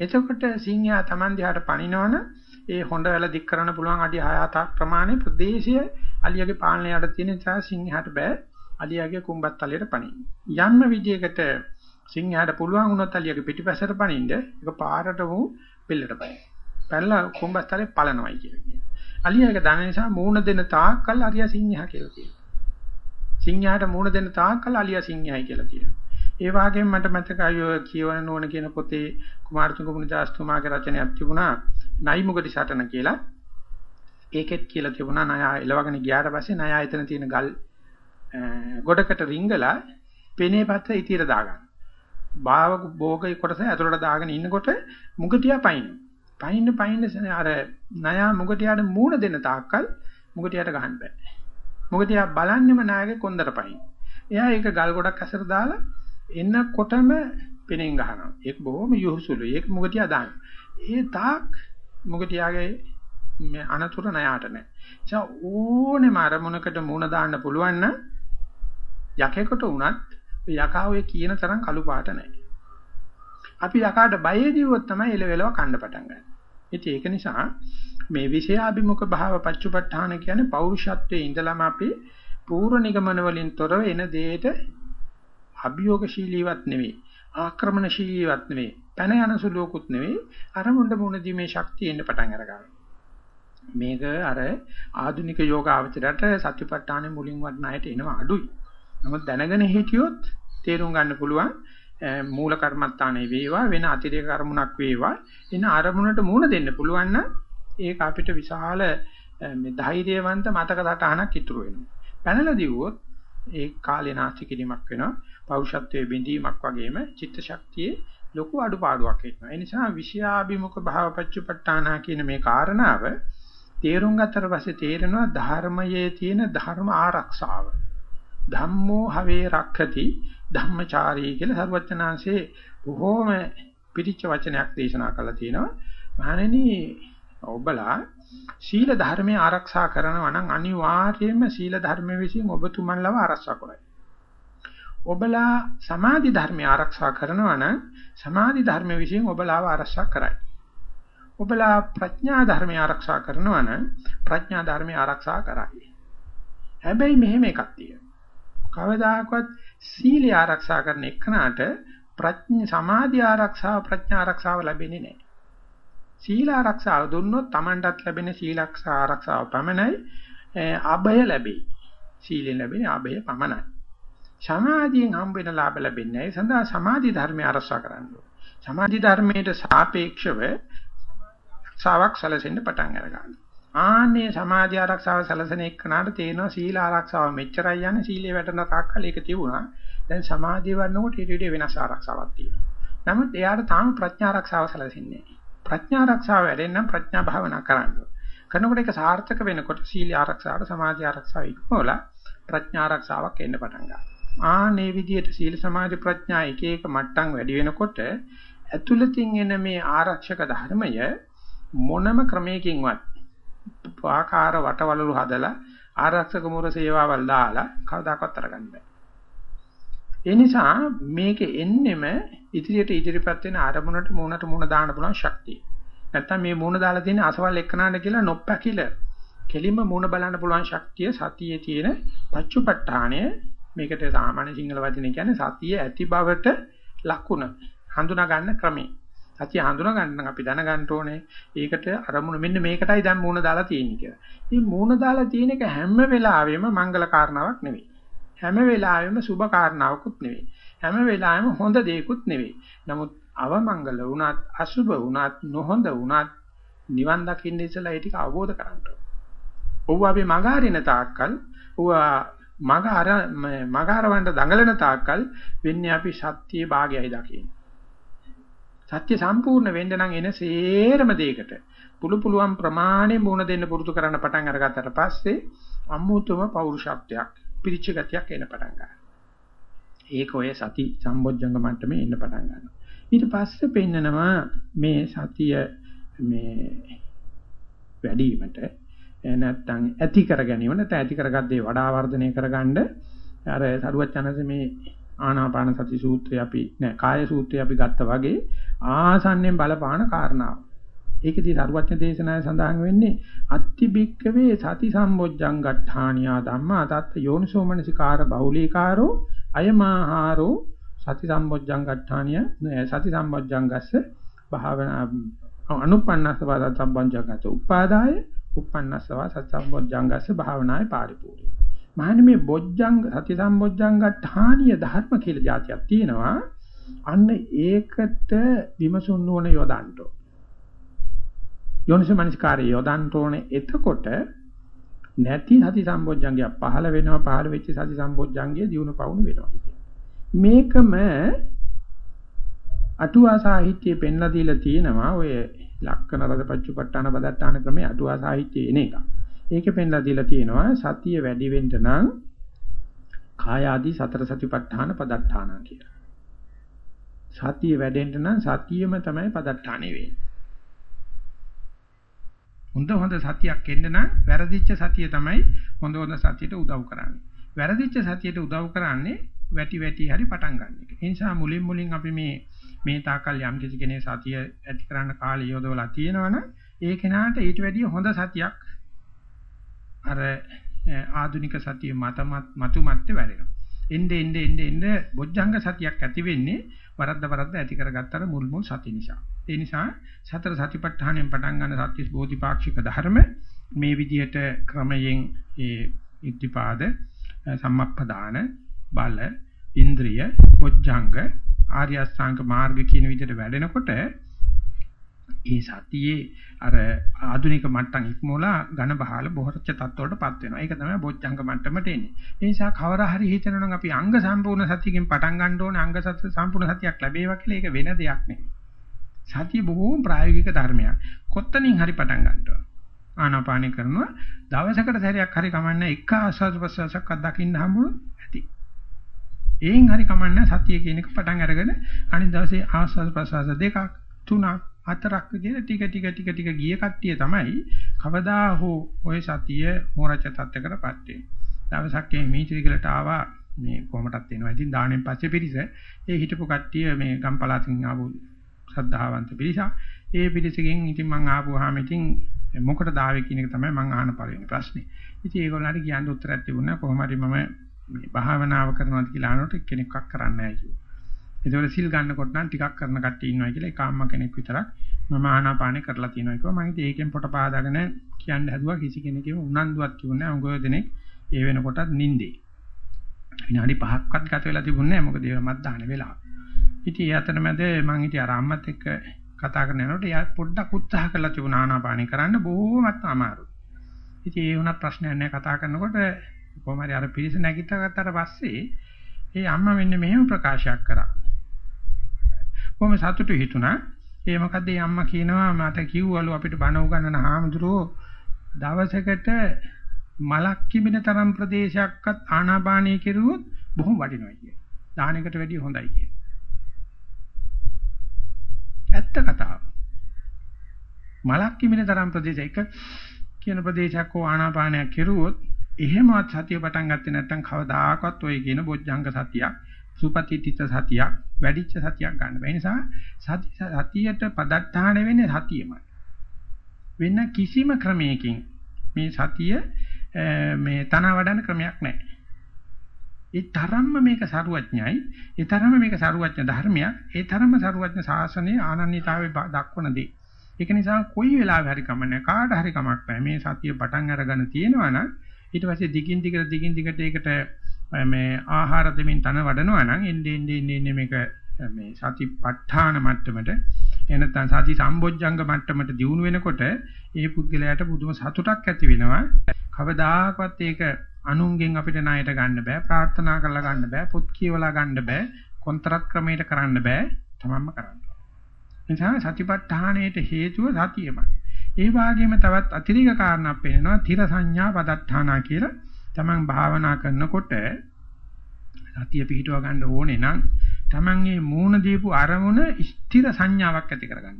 එතකොට සිංහයා Taman දිහාට පනිනවන ඒ හොඬ වැල දික් කරන්න පුළුවන් අඩි 6-7 ප්‍රමාණය ප්‍රදේශය අලියගේ පාලනය යට තියෙන නිසා සිංහයාට බෑ අලියාගේ කුඹත් තලයට පනින්න. යම්ම විදියකට සිංහයාට පුළුවන් වුණොත් අලියාගේ පිටිපැසට පනින්න ඒක පාරට වු පිල්ලට පනින්න. පැනලා කුඹත් තලේ පලනවයි කියලා කියනවා. අලියාගේ දන නිසා මූණ දෙන තාක්කල් අලියා සිංහයා කියලා කියනවා. සිංහයාට මූණ දෙන තාක්කල් අලියා සිංහයයි කියලා කියනවා. ඒ වගේම මට මතකයි ඔය කියවන නෝන කියන පොතේ කුමාරතුංග මුනිදාස්තුමාගේ රචනයක් තිබුණා නයිමුගටි සටන කියලා. ඒකෙත් කියලා තිබුණා ණය එලවගෙන ගියාට පස්සේ ණය එතන තියෙන ගල් ගොඩකට රිංගලා පෙනේ පත්ත ඉතිර දාගන්න. භාව භෝගයි කොටස ඇතුළට දාගෙන ඉන්නකොට මුගටියා පයින්. පයින්න පයින්න අර ණය මුගටියාට මූණ දෙන තාක්කල් මුගටියාට ගහන්න බෑ. මුගටියා බලන්නෙම ණයගේ කොන්දර පයින්. එයා ඒක ගල් ගොඩක් අසර දාලා එන්නකොටම පෙනෙන් ගහනවා. ඒක බොහොම යොහුසුලුයි. ඒක මුගටියා දානවා. ඒ තාක් මුගටියාගේ මේ අනතුරු ණයාට නැහැ. ඒ ඕනෙම අරමුණකට මූණ දාන්න පුළුවන් නම් යකෙකුට වුණත් යකා ඔය කියන තරම් කළු පාට නැහැ. අපි යකාට බයෙදිවොත් තමයි එලෙවෙලව කන්න පටන් ගන්න. ඉතින් ඒක නිසා මේ විෂයාභිමුඛ භාව පච්චුපට්ඨාන කියන්නේ පෞරුෂත්වයේ ඉඳලම අපි පූර්ව නිගමන වලින් තොරව එන දෙයට අභියෝගශීලීවත් නෙවෙයි ආක්‍රමණශීලීවත් නෙවෙයි පැන යන සුලෝකුත් නෙවෙයි අරමුණට මුණ දීමේ ශක්තිය එන්න පටන් අර ගන්නවා මේක අර ආධුනික යෝග අවචරයට සත්‍යපට්ඨානෙ මුලින් වඩන අයට එනවා අඩුයි නමුත් දැනගෙන හිටියොත් තේරුම් ගන්න පුළුවන් මූල කර්මත්තානේ වේවා වෙන අතිරේක කර්මුණක් වේවා එන අරමුණට මුණ දෙන්න පුළුවන් නම් ඒක අපිට විශාල මේ ධෛර්යවන්ත මතක සටහනක් ඉතුරු වෙනවා. පැනලා දිවුවොත් ඒ කාලේ නාස්ති කිරීමක් වෙනවා. පෞරුෂත්වයේ බිඳීමක් වගේම චිත්ත ශක්තියේ ලොකු අඩුපාඩුවක් එනවා. ඒ නිසා විෂයාභිමුඛ භාවපච්චුපට්ඨානා කියන මේ කාරණාව තේරුම් ගත්තට පස්සේ තේරෙනවා ධර්මයේ තියෙන ධර්ම ආරක්ෂාව. ධම්මෝ හවේ රක්ඛති ධම්මචාරී කියලා සර්වචනාංශේ බොහෝම පිටිච්ච වචනයක් දේශනා කළා තියෙනවා. මහණෙනි ඔබලා සීල ධර්මයේ ආරක්ෂා කරනවා නම් අනිවාර්යයෙන්ම සීල ධර්මයේ විසින් ඔබතුමන්ලව ආරක්ෂා කරයි. ඔබලා සමාධි ධර්මයේ ආරක්ෂා කරනවා නම් සමාධි ධර්මයේ විසින් ඔබලාව ආරක්ෂා කරයි. ඔබලා ප්‍රඥා ධර්මයේ ආරක්ෂා කරනවා නම් ප්‍රඥා ධර්මයේ ආරක්ෂා කරයි. හැබැයි මෙහෙම එකක් තියෙනවා. කවදාකවත් සීලය ආරක්ෂා කරන එකනට ප්‍රඥා සමාධි ආරක්ෂාව ප්‍රඥා ආරක්ෂාව ලැබෙන්නේ නැහැ. සීල ආරක්ෂාව දුන්නොත් Tamanටත් ලැබෙන සීලක්ෂා ආරක්ෂාව පමණයි අභය ලැබෙයි. සීලෙන් ලැබෙන අභය පමණයි. සමාධියෙන් හම්බ වෙන ලාභ ලැබෙන්නේ නැහැ. සඳහා සමාධි ධර්මය ආරක්ෂා කරන්න සමාධි ධර්මයට සාපේක්ෂව ආරක්ෂාවක් සැලසෙන්න පටන් අරගන්නවා. ආන්නේ සමාධි ආරක්ෂාව සැලසෙන එක්කනට තේනවා සීල ආරක්ෂාව මෙච්චරයි යන්නේ සීලේ වැටෙන තාක්කල් ඒක තිබුණා. දැන් සමාධිය වන්නකොට ඊට ඊට වෙනස් ආරක්ෂාවක් තියෙනවා. නමුත් එයාට තාම ප්‍රඥා ආරක්ෂාව සැලසෙන්නේ නැහැ. ප්‍රඥා ආරක්ෂාව වැඩෙන්න ප්‍රඥා භාවනා කරන්න කරනකොට ඒක සාර්ථක වෙනකොට සීල ආරක්ෂාවට සමාධි ආරක්ෂාව ඉක්මවලා ප්‍රඥා ආරක්ෂාවක් එන්න පටන් ගන්නවා. ආනේ විදිහට සීල සමාධි ප්‍රඥා එක එක මට්ටම් වැඩි වෙනකොට ඇතුළතින් එන මේ ආරක්ෂක ධර්මය මොනම ක්‍රමයකින්වත් ආකාර වටවලලු හදලා ආරක්ෂක මුර සේවාවල් දාලා කවදාකවත් අරගන්න බෑ. ඒ නිසා මේකේ එන්නෙම ඉදිරියට ඉදිරිපත් වෙන අරමුණට මූණට මූණ දාන්න පුළුවන් ශක්තිය. නැත්තම් මේ මූණ දාලා තියෙන අසවල් එක්කනන්න කියලා නොපැකිල කෙලින්ම මූණ බලන්න පුළුවන් ශක්තිය සතියේ තියෙන පච්චුපට්ඨානය මේකට සාමාන්‍ය සිංහල වචනේ කියන්නේ සතිය ඇති බවට ලකුණ හඳුනා ගන්න ක්‍රමය. සතිය හඳුනා ගන්න නම් අපි දැනගන්න ඕනේ ඒකට අරමුණ මෙන්න මේකටයි දැන් මූණ දාලා තියෙන්නේ කියලා. මේ මූණ දාලා තියෙන එක හැම වෙලාවෙම මංගල කාරණාවක් නෙවෙයි. හැම වෙලාවෙම සුබ කාරණාවකුත් නෙවෙයි. හැම වෙලාවෙම හොඳ දෙයක්ුත් නෙවෙයි. නමුත් අවමංගල වුණත් අසුබ වුණත් නොහොඳ වුණත් නිවන් දකින්න ඉස්සලා ඒ ටික අවබෝධ කරගන්න ඕනේ. ඔව් අපි මග හරින තාක්කල් ඔව් මග අර මග හරවන්න දඟලන තාක්කල් වෙන්නේ අපි සත්‍යයේ භාගයයි දකින්නේ. සත්‍ය සම්පූර්ණ වෙන්න නම් එන සේරම දෙයකට පුළු පුළුවන් ප්‍රමාණය මුණ දෙන්න පුරුදු කරන්න පටන් අරගත්තට පස්සේ අමුතුම පෞරුෂත්වයක් පිරිච්ච ගතියක් එන්න පටන් ගන්නවා. ඒක ඔය සති සම්බොජ්ජංග මට්ටමේ එන්න පටන් ගන්නවා. ඊට පස්සේ පෙන්නනවා මේ සතිය මේ වැඩිවීමට නැත්තම් ඇති කර ගැනීම නැත්නම් ඇති කරගද්දී වඩා වර්ධනය කරගන්න අර සරුවත් යනසේ මේ ආනාපාන සති සූත්‍රය අපි නෑ කාය සූත්‍රය අපි ගත්තා වගේ ආසන්නෙන් බලපාන කාරණාව. ඒකදී සරුවත්න දේශනාවේ සඳහන් වෙන්නේ අත්ති බික්කවේ සති සම්බොජ්ජං ගට්ඨානියා ධම්මා තත් යෝනිසෝමනසිකාර බහුලීකාරෝ අයමාහාරෝ සති සම්බොජ්ජං ගට්ඨානිය සති සම්බොජ්ජංගස්ස භාවනා අනුපන්නස්සවා සම්බොජ්ජංගස්ස උපාදාය උපන්නස්සවා සති සම්බොජ්ජංගස්ස භාවනායේ පාරිපූර්ණය. මහන්නේ මේ බොජ්ජංග සති සම්බොජ්ජං ගට්ඨානිය ධර්ම කියලා જાතියක් තියෙනවා. අන්න ඒකට විමසුන් නුවණ යොදන්න ඕන. යෝනිසමනස්කාරය යොදන්න ඕනේ එතකොට නැති සති සම්බොජ්ජංගය පහළ වෙනවා පහළ වෙච්ච සති සම්බොජ්ජංගය දිනු පවුණු වෙනවා මේකම අටුවා සාහිත්‍යයේ පෙන්ලා දීලා තියෙනවා ඔය ලක්කන රදපච්චුපට්ඨාන බදට්ටාන ක්‍රමයේ අටුවා සාහිත්‍යයේ එන එක. ඒකේ පෙන්ලා දීලා තියෙනවා සතිය වැඩි වෙන්න නම් කාය ආදී සතර සතිපට්ඨාන පදට්ටාන කියලා. සතිය වැඩෙන්න නම් සතියම තමයි පදට්ටානේ වෙන්නේ. හොඳ හොඳ සතියක් එන්න නම් වැරදිච්ච සතිය තමයි හොඳ හොඳ සතියට උදව් කරන්නේ. වැරදිච්ච සතියට උදව් කරන්නේ වැටි වැටි හරි පටන් ගන්න එක. ඒ නිසා මුලින් මුලින් අපි මේ මේ තාකල් යම් කිසි කෙනෙක් සතිය ඇති කරන්න කාලය යොදවලා තියෙනවනම් ඒ කෙනාට ඊට වැඩිය හොඳ සතියක් අර ආධුනික සතිය මත මතු මැත්තේ වැඩෙනවා. එnde ende ende ende බොජ්ජංග සතියක් ඇති වෙන්නේ වරද්ද වරද්ද ඇති කරගත්තර මුල් මුල් සති නිසා. ඒ නිසා සතර සතිපට්ඨානයෙන් පටන් ගන්න සත්‍විස් බෝධිපාක්ෂික ධර්ම මේ විදිහට ක්‍රමයෙන් ඒ ඉද්ධිපාද සම්මප්පදාන බල ඉන්ද්‍රිය බොජ්ජංග ආර්ය අෂ්ටාංග මාර්ග කියන විදිහට වැඩෙනකොට ඒ සතියේ අර ආධුනික මට්ටම් ඉක්මවලා ඝන බහල බොහෝච්ච තත්ත්වවලටපත් වෙනවා. ඒක තමයි බොජ්ජංග මට්ටමට එන්නේ. ඒ නිසා කවර හරි හිතනවා නම් අපි අංග සම්පූර්ණ සතියකින් පටන් ගන්න ඕනේ අංග සත්‍ය සම්පූර්ණ සතියක් ලැබේවා කියලා ඒක වෙන දෙයක් නෙවෙයි. සතිය බොහෝම ප්‍රායෝගික ධර්මයක්. කොත්තනින් හරි පටන් ගන්න ඕන. ආනාපානි කරනවා දවසකට සැරයක් හරි කමන්නේ එක ආස්වාද ප්‍රසවාසයක් අත්දකින්න හම්බුනොත් ඇති. ඒන් හරි කමන්නේ සතිය කියන එක පටන් අරගෙන අනිත් දවසේ ආස්වාද ප්‍රසවාස දෙකක් තුනක් හතරක් විදිහට ටික ටික ටික ටික ගිය කට්ටිය තමයි කවදා හෝ ওই සතිය මෝරච තත්ත්වයකටපත් වෙන්නේ. දවසක් මේ මීචිරිකලට ආවා මේ කොහමටත් එනවා. ඉතින් දාණයෙන් පස්සේ පිරිස ඒ හිටපු කට්ටිය මේ ගම්පලාතින් ආපු ශ්‍රද්ධාවන්ත පිරිස. ඒ පිරිසකින් ඉතින් මං ආපුවාම ඉතින් මොකටද ආවේ කියන එක තමයි මං අහන පළවෙනි ප්‍රශ්නේ. ඉතින් ඒගොල්ලන්ට කියන්න උත්තරයක් තිබුණා කොහොම හරි මම මේ භාවනාව කරනවාද කියලා අහනකොට කෙනෙක්වත් කරන්නේ නැහැ කිව්වා. ඒතකොට සිල් ගන්නකොට නම් ටිකක් කරන කට්ටිය ඉන්නවා කියලා ඒකාම්ම කෙනෙක් විතරක් මම ආනාපානෙ කරලා තියෙනවා කිව්වා. මම ඉතින් ඒකෙන් පොට පාදාගෙන කියන්න හැදුවා කිසි කෙනෙක්ගේ උනන්දුවක් තිබුණේ නැහැ. උගව දෙනෙක් ඒ වෙනකොටත් නිින්දේ. විනාඩි 5ක්වත් ගත වෙලා තිබුණේ නැහැ. මොකද ඒක මත් දාන වෙලාව. ඉතින් ඒ අතරමැද මම ඉතින් අර අම්මත් එක්ක කතා කරන යනකොට එයා පොඩ්ඩක් උත්සාහ කරලා තිබුණා ආනාපානෙ කරන්න බොහොමත් අමාරුයි. ඉතින් ඒ වුණත් ප්‍රශ්නයක් නැහැ කතා කරනකොට කොහොම හරි අර පිරිස නැගිටලා ගත්තාට පස්සේ ඒ අම්මා මෙන්න මෙහෙම ප්‍රකාශයක් කරා. කොහොම සතුටු හිතුණා. ඒ මොකද මේ අම්මා කියනවා මට කිව්වලු අපිට බණ උගන්නන හාමුදුරුවෝ දවසකට මලක් කිමින තරම් ප්‍රදේශයක්වත් ආනාපානය කෙරුවොත් බොහොම වටිනවා කිය. දාහනකට වැඩිය හොඳයි කිය. ඇත්ත කතාව. මලක් කිමින තරම් ප්‍රදේශයක කියන ප්‍රදේශයක් හෝ ආනාපානයක් කෙරුවොත් එහෙමවත් සතිය පටන් ගත්තේ නැත්නම් කවදාකවත් ඔය කියන බොජ්ජංග සතියක් සුපතිත්‍ිත සතියක් වැඩිච්ච සතියක් ගන්න බෑ. ඒ නිසා සති සතියට පදත්තාන වෙන්නේ සතියමයි. වෙන කිසිම ක්‍රමයකින් මේ සතිය මේ තන වඩන ක්‍රමයක් නැහැ. ඒ තරම්ම මේක සරුවඥයි. ඒ තරම්ම මේක සරුවඥ ධර්මයක්. ඒ තරම්ම සරුවඥ ශාසනයේ ආනන්‍යතාවය දක්වන දේ. ඒක නිසා කොයි වෙලාවෙ හරි කමන්නේ කාට හරි කමක් නැහැ. මේ සතිය පටන් අරගෙන තියෙනවා නම් ඊට පස්සේ දිගින් දිගට දිගින් දිගට ඒකට මේ ආහාර දෙමින් තන වඩනවා නම් එන්නේ එන්නේ එන්නේ මේක මේ සතිපට්ඨාන මට්ටමට එනතන සති සම්බොජ්ජංග මට්ටමට දියුණු වෙනකොට ඒ පුද්ගලයාට පුදුම සතුටක් ඇති වෙනවා කවදාකවත් ඒක අනුන්ගෙන් අපිට ණයට ගන්න බෑ ප්‍රාර්ථනා කරලා ගන්න බෑ පොත් කියවලා ගන්න බෑ කොන්ත්‍රාත් ක්‍රමයට කරන්න බෑ තමන්ම කරන්න. නිසා සතිපට්ඨානයට හේතුව සතියමයි. ඒ වගේම තවත් අතිරික කාරණාවක් පෙන්නනවා තිර සංඥා පදත්තානා කියලා තමන් භාවනා කරනකොට සතිය පිහිටව ගන්න ඕනේ නම් තමන් මේ මූණ දීපු අරමුණ ස්ථිර සංඥාවක් ඇති කරගන්න.